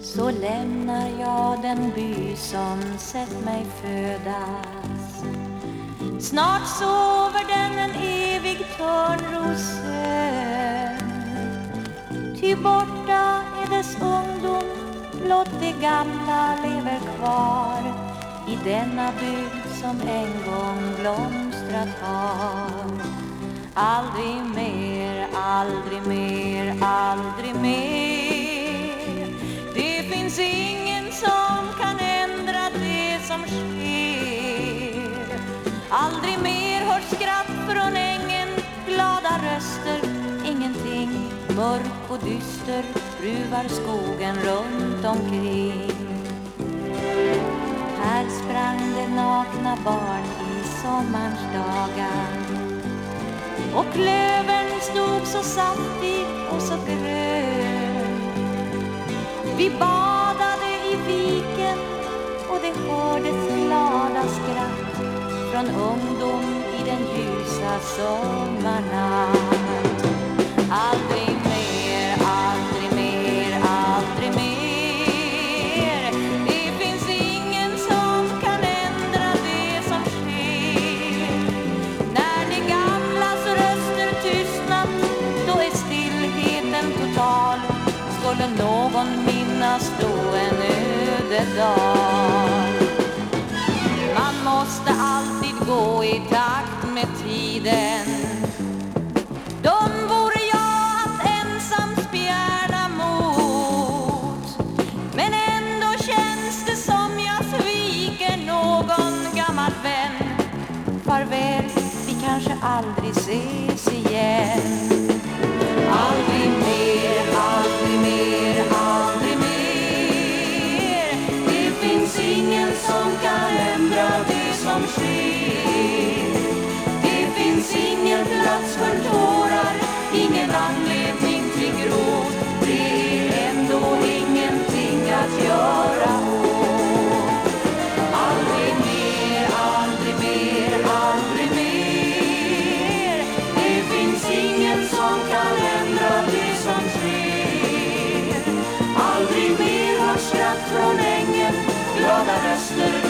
Så lämnar jag den by som sett mig födas. Snart sover den en evig törnrosön Ty borta är dess ungdom, blott det gamla lever kvar i denna bygd som en gång blomstrat har. Aldrig mer, aldrig mer, aldrig mer. Det finns ingen som kan ändra det som sker. Aldrig mer hörs skratt från ängen, glada röster, ingenting. Mörk och dyster ruvar skogen runt omkring. Här sprang det nakna barn i sommarns dagar och klövern stod så saftig och så grön Vi badade i viken och det hördes glada skratt från ungdom i den ljusa sommaren. Skulle någon minnas då en öde dag Man måste alltid gå i takt med tiden. De vore jag att ensam spjärna mot. Men ändå känns det som jag sviker någon gammal vän. Farväl, vi kanske aldrig ses igen. Aldrig sker